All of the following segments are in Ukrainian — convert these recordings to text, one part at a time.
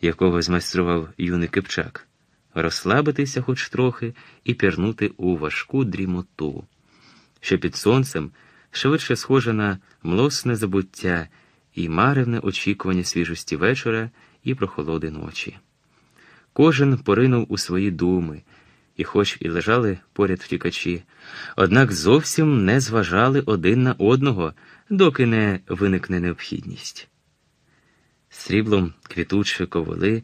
якого змайстрував юний Кипчак, розслабитися хоч трохи і пірнути у важку дрімоту, що під сонцем швидше схоже на млосне забуття і маревне очікування свіжості вечора і прохолоди ночі. Кожен поринув у свої думи, і, хоч і лежали поряд втікачі, однак зовсім не зважали один на одного, доки не виникне необхідність. Сріблом квітучої ковили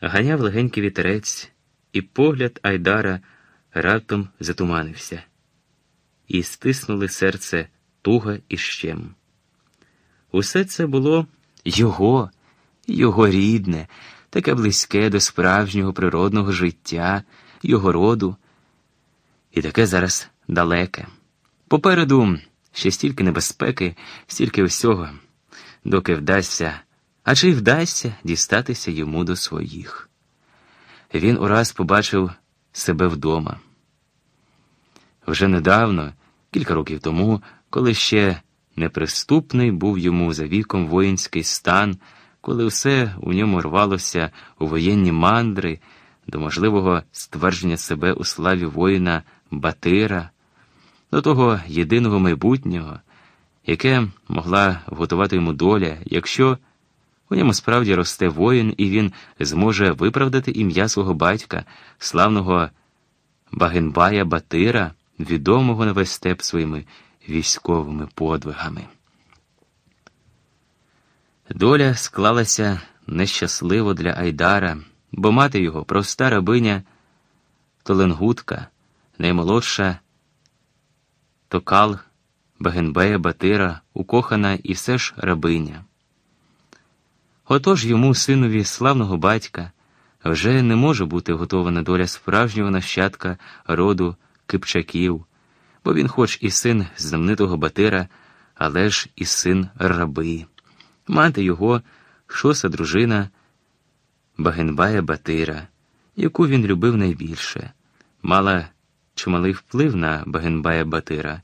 ганяв легенький вітерець, і погляд Айдара раптом затуманився, і стиснули серце туга і щем. Усе це було його, його рідне, таке близьке до справжнього природного життя, його роду, і таке зараз далеке. Попереду ще стільки небезпеки, стільки всього, доки вдасться, а чи й вдасться дістатися йому до своїх. Він ураз побачив себе вдома. Вже недавно, кілька років тому, коли ще неприступний був йому за віком воїнський стан, коли все у ньому рвалося у воєнні мандри до можливого ствердження себе у славі воїна Батира, до того єдиного майбутнього, яке могла вготувати йому доля, якщо у ньому справді росте воїн, і він зможе виправдати ім'я свого батька, славного Багенбая Батира, відомого на весь степ своїми військовими подвигами. Доля склалася нещасливо для Айдара, бо мати його проста рабиня Толенгутка, наймолодша Токал Багенбея Батира, укохана і все ж рабиня. Отож йому, синові славного батька, вже не може бути готована доля справжнього нащадка роду Кипчаків бо він, хоч і син знаменитого Батира, але ж і син раби. Мати його, шоса дружина Багенбая Батира, яку він любив найбільше, мала чималий вплив на Багенбая Батира,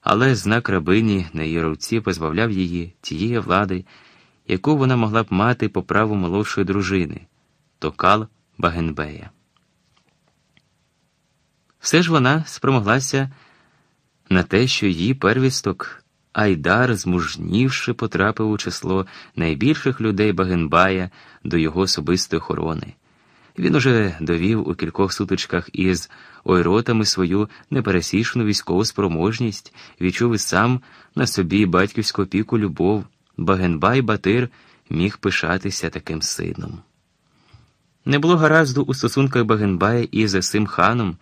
але знак рабині на її руці позбавляв її тієї влади, яку вона могла б мати по праву молодшої дружини Токал Багенбея. Все ж вона спромоглася на те, що її первісток Айдар, змужнівши, потрапив у число найбільших людей Багенбая до його особистої охорони. Він уже довів у кількох сутичках із ойротами свою непересічну військову спроможність, відчув і сам на собі батьківську опіку любов. Багенбай Батир міг пишатися таким сином. Не було гаразду у стосунках Багенбая із Есим ханом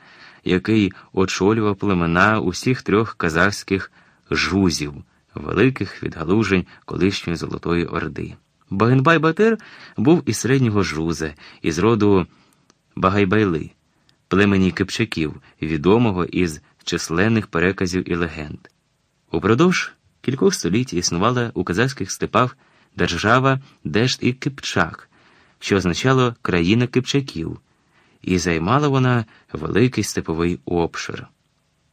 який очолював племена усіх трьох казахських жузів, великих відгалужень колишньої Золотої Орди. Багенбай Батир був із середнього жуза, із роду Багайбайли, племені Кипчаків, відомого із численних переказів і легенд. Упродовж кількох століть існувала у казахських степах держава Дешт і Кипчак, що означало країна Кипчаків і займала вона великий степовий обшир.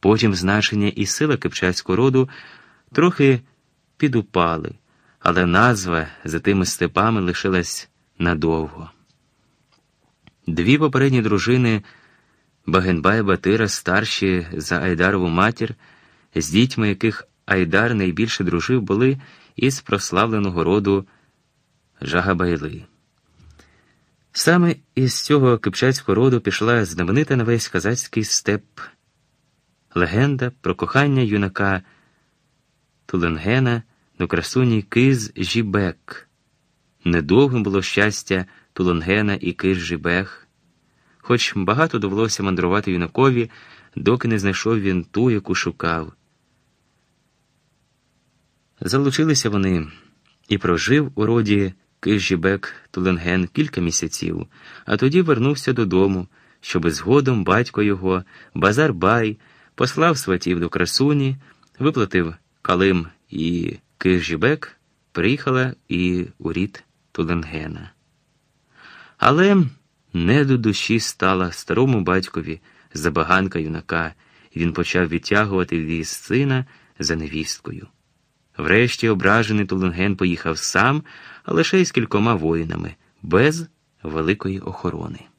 Потім значення і сила кипчацького роду трохи підупали, але назва за тими степами лишилась надовго. Дві попередні дружини Багенбай Батира, старші за Айдарову матір, з дітьми яких Айдар найбільше дружив, були із прославленого роду Жагабайли. Саме із цього кипчацького роду пішла знаменита на весь казацький степ легенда про кохання юнака Туленгена до красуні Киз Жібек. Недовгим було щастя Туленгена і Киз Жібек, хоч багато довелося мандрувати юнакові, доки не знайшов він ту, яку шукав. Залучилися вони і прожив у роді. Кижібек Туленген кілька місяців, а тоді вернувся додому, щоби згодом батько його, Базар Бай, послав сватів до красуні, виплатив Калим і Кижібек, приїхала і у рід Туленгена. Але не до душі стала старому батькові забаганка юнака, і він почав відтягувати віз сина за невісткою. Врешті ображений Туленген поїхав сам, а лише із кількома воїнами, без великої охорони.